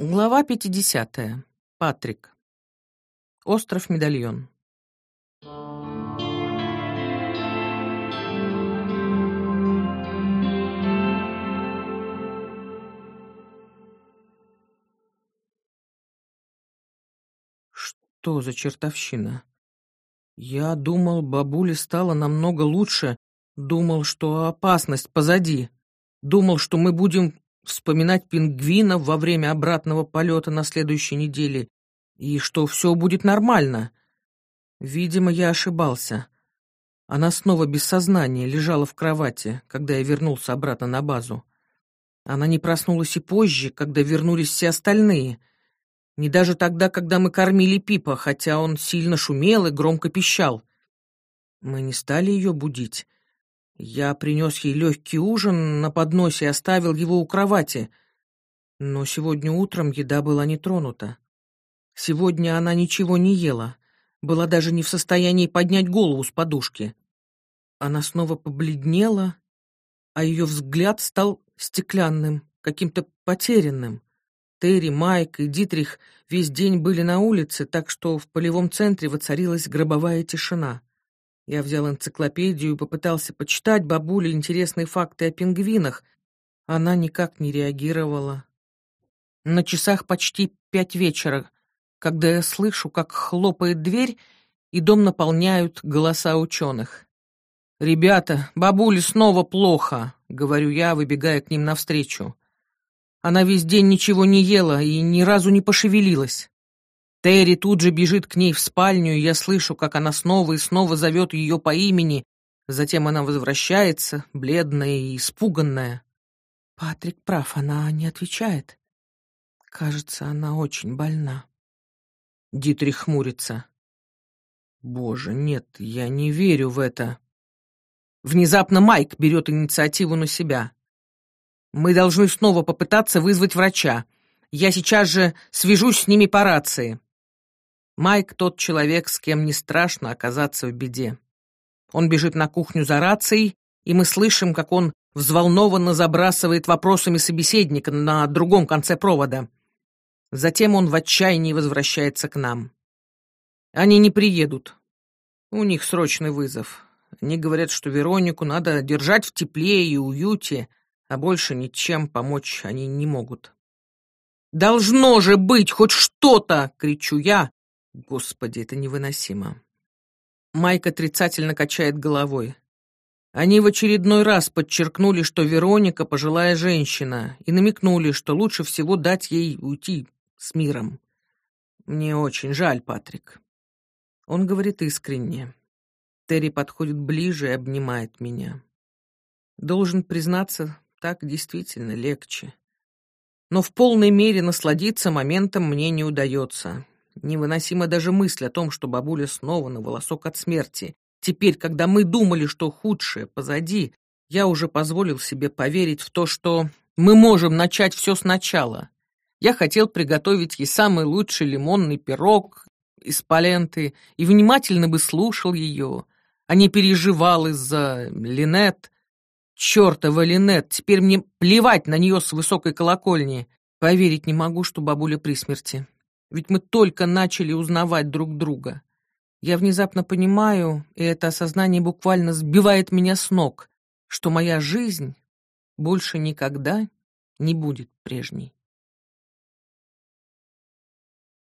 Глава 50. Патрик. Остров Медальон. Что за чертовщина? Я думал, бабуле стало намного лучше, думал, что опасность позади, думал, что мы будем вспоминать пингвинов во время обратного полета на следующей неделе, и что все будет нормально. Видимо, я ошибался. Она снова без сознания лежала в кровати, когда я вернулся обратно на базу. Она не проснулась и позже, когда вернулись все остальные. Не даже тогда, когда мы кормили Пипа, хотя он сильно шумел и громко пищал. Мы не стали ее будить. Я принес ей легкий ужин на подносе и оставил его у кровати. Но сегодня утром еда была не тронута. Сегодня она ничего не ела, была даже не в состоянии поднять голову с подушки. Она снова побледнела, а ее взгляд стал стеклянным, каким-то потерянным. Терри, Майк и Дитрих весь день были на улице, так что в полевом центре воцарилась гробовая тишина. Я взял энциклопедию и попытался почитать бабуле интересные факты о пингвинах. Она никак не реагировала. На часах почти пять вечера, когда я слышу, как хлопает дверь, и дом наполняют голоса ученых. «Ребята, бабуле снова плохо», — говорю я, выбегая к ним навстречу. Она весь день ничего не ела и ни разу не пошевелилась. Терри тут же бежит к ней в спальню, и я слышу, как она снова и снова зовет ее по имени. Затем она возвращается, бледная и испуганная. Патрик прав, она не отвечает. Кажется, она очень больна. Дитрих хмурится. Боже, нет, я не верю в это. Внезапно Майк берет инициативу на себя. Мы должны снова попытаться вызвать врача. Я сейчас же свяжусь с ними по рации. Майк тот человек, с кем не страшно оказаться в беде. Он бежит на кухню за рацией, и мы слышим, как он взволнованно забрасывает вопросами собеседника на другом конце провода. Затем он в отчаянии возвращается к нам. Они не приедут. У них срочный вызов. Они говорят, что Веронику надо держать в тепле и уюте, а больше ничем помочь они не могут. «Должно же быть хоть что-то!» — кричу я, Господи, это невыносимо. Майк отрицательно качает головой. Они в очередной раз подчеркнули, что Вероника пожилая женщина, и намекнули, что лучше всего дать ей уйти с миром. Мне очень жаль, Патрик. Он говорит искренне. Терри подходит ближе и обнимает меня. Должен признаться, так действительно легче. Но в полной мере насладиться моментом мне не удается. Невыносима даже мысль о том, что бабуля снова на волосок от смерти. Теперь, когда мы думали, что худшее позади, я уже позволил себе поверить в то, что мы можем начать все сначала. Я хотел приготовить ей самый лучший лимонный пирог из паленты и внимательно бы слушал ее, а не переживал из-за Линет. Чёртова Линет, теперь мне плевать на нее с высокой колокольни. Поверить не могу, что бабуля при смерти. Ведь мы только начали узнавать друг друга. Я внезапно понимаю, и это осознание буквально сбивает меня с ног, что моя жизнь больше никогда не будет прежней.